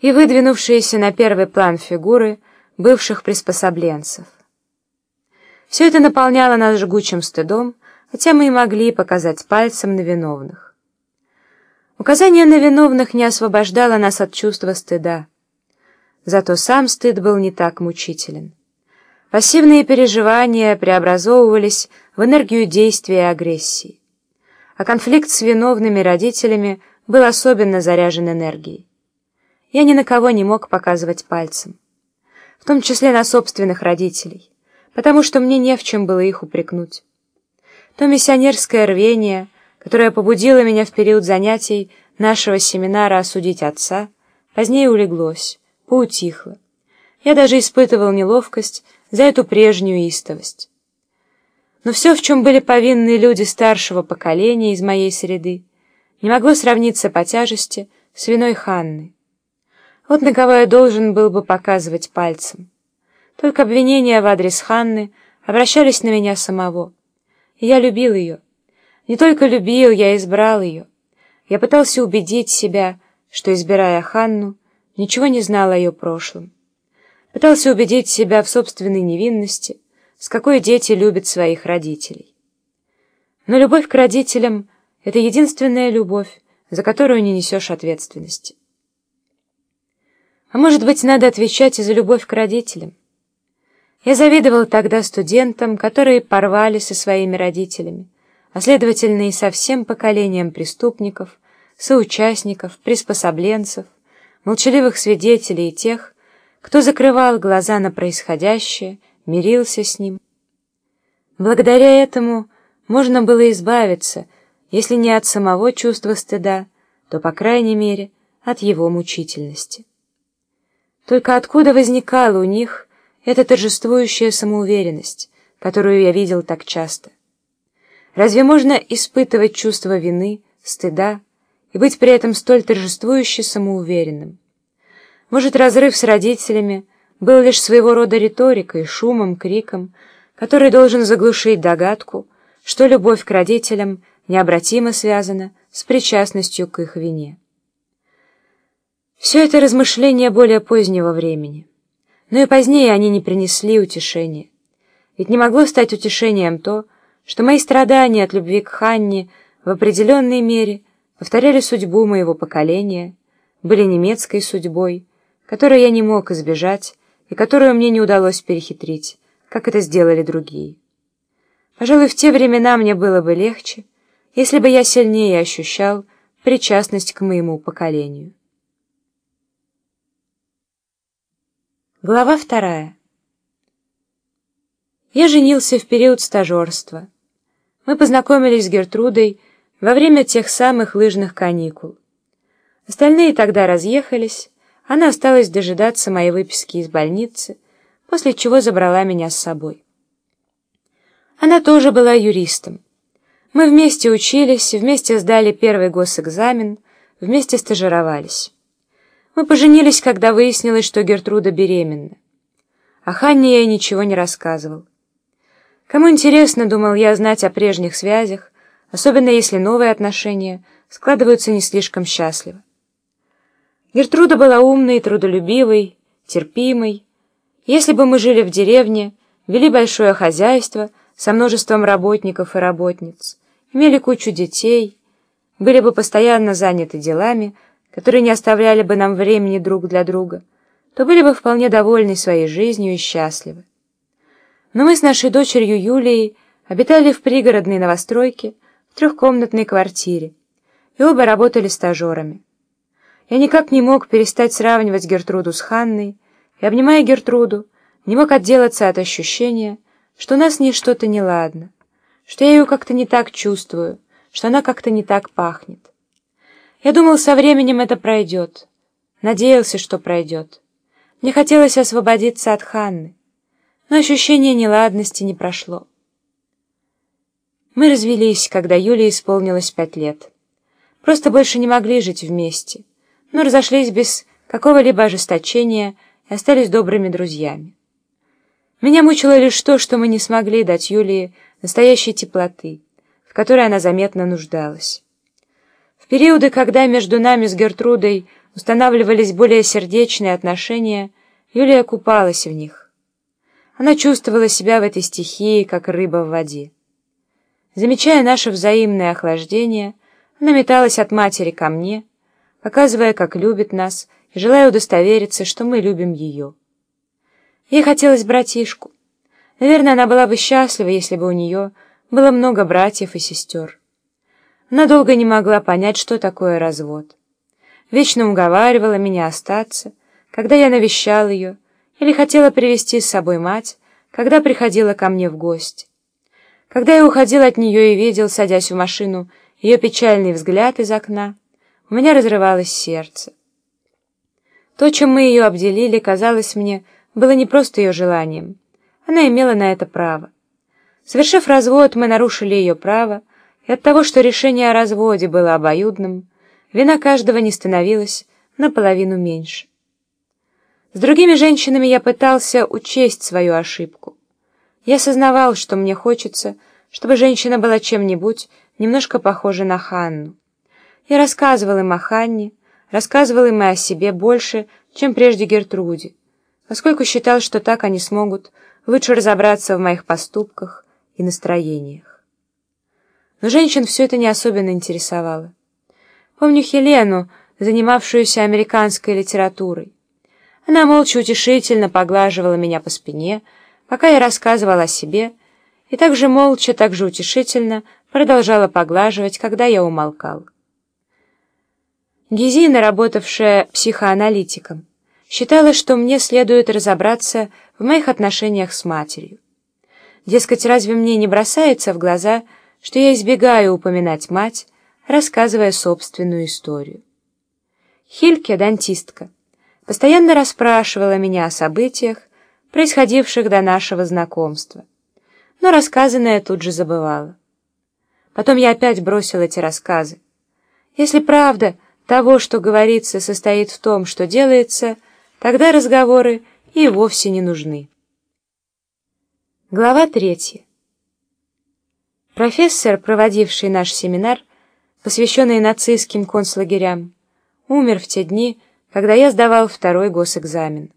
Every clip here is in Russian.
и выдвинувшиеся на первый план фигуры бывших приспособленцев. Все это наполняло нас жгучим стыдом, хотя мы и могли показать пальцем на виновных. Указание на виновных не освобождало нас от чувства стыда. Зато сам стыд был не так мучителен. Пассивные переживания преобразовывались в энергию действия и агрессии. А конфликт с виновными родителями был особенно заряжен энергией. Я ни на кого не мог показывать пальцем, в том числе на собственных родителей, потому что мне не в чем было их упрекнуть. То миссионерское рвение, которое побудило меня в период занятий нашего семинара осудить отца, позднее улеглось, поутихло. Я даже испытывал неловкость за эту прежнюю истовость. Но все, в чем были повинны люди старшего поколения из моей среды, не могло сравниться по тяжести с виной Ханны. Вот на кого я должен был бы показывать пальцем. Только обвинения в адрес Ханны обращались на меня самого. Я любил ее. Не только любил, я избрал ее. Я пытался убедить себя, что, избирая Ханну, ничего не знал о ее прошлом. Пытался убедить себя в собственной невинности, с какой дети любят своих родителей. Но любовь к родителям — это единственная любовь, за которую не несешь ответственности. А может быть, надо отвечать и за любовь к родителям? Я завидовал тогда студентам, которые порвали со своими родителями, а следовательно и со всем поколением преступников, соучастников, приспособленцев, молчаливых свидетелей и тех, кто закрывал глаза на происходящее, мирился с ним. Благодаря этому можно было избавиться, если не от самого чувства стыда, то, по крайней мере, от его мучительности. Только откуда возникала у них эта торжествующая самоуверенность, которую я видел так часто? Разве можно испытывать чувство вины, стыда и быть при этом столь торжествующе самоуверенным? Может, разрыв с родителями был лишь своего рода риторикой, шумом, криком, который должен заглушить догадку, что любовь к родителям необратимо связана с причастностью к их вине. Все это размышления более позднего времени. Но и позднее они не принесли утешения. Ведь не могло стать утешением то, что мои страдания от любви к Ханне в определенной мере повторяли судьбу моего поколения, были немецкой судьбой, которой я не мог избежать и которую мне не удалось перехитрить, как это сделали другие. Пожалуй, в те времена мне было бы легче, если бы я сильнее ощущал причастность к моему поколению. Глава вторая. Я женился в период стажерства. Мы познакомились с Гертрудой во время тех самых лыжных каникул. Остальные тогда разъехались, она осталась дожидаться моей выписки из больницы, после чего забрала меня с собой. Она тоже была юристом. Мы вместе учились, вместе сдали первый госэкзамен, вместе стажировались. Мы поженились, когда выяснилось, что Гертруда беременна. О Ханне я ей ничего не рассказывал. Кому интересно, думал я, знать о прежних связях, особенно если новые отношения складываются не слишком счастливо. Гертруда была умной, трудолюбивой, терпимой. Если бы мы жили в деревне, вели большое хозяйство со множеством работников и работниц, имели кучу детей, были бы постоянно заняты делами, которые не оставляли бы нам времени друг для друга, то были бы вполне довольны своей жизнью и счастливы. Но мы с нашей дочерью Юлией обитали в пригородной новостройке в трехкомнатной квартире и оба работали стажерами. Я никак не мог перестать сравнивать Гертруду с Ханной, и, обнимая Гертруду, не мог отделаться от ощущения, что у нас с ней что-то неладно, что я ее как-то не так чувствую, что она как-то не так пахнет. Я думал, со временем это пройдет. Надеялся, что пройдет. Мне хотелось освободиться от Ханны, но ощущение неладности не прошло. Мы развелись, когда Юле исполнилось пять лет. Просто больше не могли жить вместе но разошлись без какого-либо ожесточения и остались добрыми друзьями. Меня мучило лишь то, что мы не смогли дать Юлии настоящей теплоты, в которой она заметно нуждалась. Периоды, когда между нами с Гертрудой устанавливались более сердечные отношения, Юлия купалась в них. Она чувствовала себя в этой стихии, как рыба в воде. Замечая наше взаимное охлаждение, она металась от матери ко мне, показывая, как любит нас, и желая удостовериться, что мы любим ее. Ей хотелось братишку. Наверное, она была бы счастлива, если бы у нее было много братьев и сестер. Она долго не могла понять, что такое развод. Вечно уговаривала меня остаться, когда я навещал ее, или хотела привести с собой мать, когда приходила ко мне в гости. Когда я уходил от нее и видел, садясь в машину, ее печальный взгляд из окна, у меня разрывалось сердце. То, чем мы ее обделили, казалось мне, было не просто ее желанием. Она имела на это право. Совершив развод, мы нарушили ее право, и от того, что решение о разводе было обоюдным, вина каждого не становилась наполовину меньше. С другими женщинами я пытался учесть свою ошибку. Я сознавал, что мне хочется, чтобы женщина была чем-нибудь немножко похожа на Ханну. Я рассказывал им о Ханне, рассказывал им и о себе больше, чем прежде Гертруде, поскольку считал, что так они смогут лучше разобраться в моих поступках и настроениях. Но женщин все это не особенно интересовало. Помню Хелену, занимавшуюся американской литературой. Она молча утешительно поглаживала меня по спине, пока я рассказывала о себе, и также молча, также утешительно продолжала поглаживать, когда я умолкал. Гизина, работавшая психоаналитиком, считала, что мне следует разобраться в моих отношениях с матерью. Дескать, разве мне не бросается в глаза, что я избегаю упоминать мать, рассказывая собственную историю? Хильке, дантистка, постоянно расспрашивала меня о событиях, происходивших до нашего знакомства, но рассказанное тут же забывала. Потом я опять бросил эти рассказы. Если правда того, что говорится, состоит в том, что делается, тогда разговоры и вовсе не нужны. Глава третья. Профессор, проводивший наш семинар, посвященный нацистским концлагерям, умер в те дни, когда я сдавал второй госэкзамен.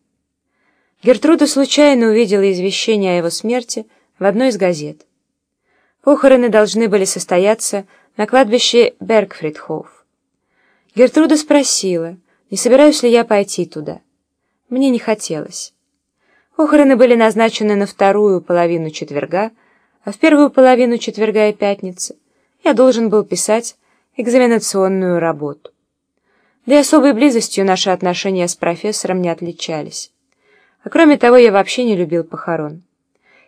Гертруда случайно увидела извещение о его смерти в одной из газет. Похороны должны были состояться на кладбище Бергфридхоф. Гертруда спросила, не собираюсь ли я пойти туда. Мне не хотелось. Похороны были назначены на вторую половину четверга, а в первую половину четверга и пятницы я должен был писать экзаменационную работу. Да и особой близостью наши отношения с профессором не отличались. А кроме того, я вообще не любил похорон.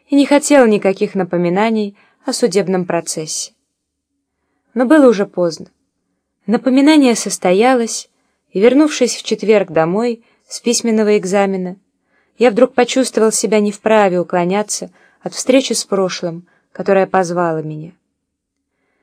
И не хотел никаких напоминаний о судебном процессе. Но было уже поздно. Напоминание состоялось, и, вернувшись в четверг домой с письменного экзамена, я вдруг почувствовал себя не вправе уклоняться от встречи с прошлым, которая позвала меня.